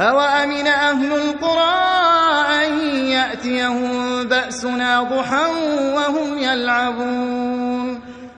أَوَأَمِنَ أَهْلُ الْقُرَىٰ أَن يَأْتِيَهُم بَأْسُنَا ضُحًى وَهُمْ يَلْعَبُونَ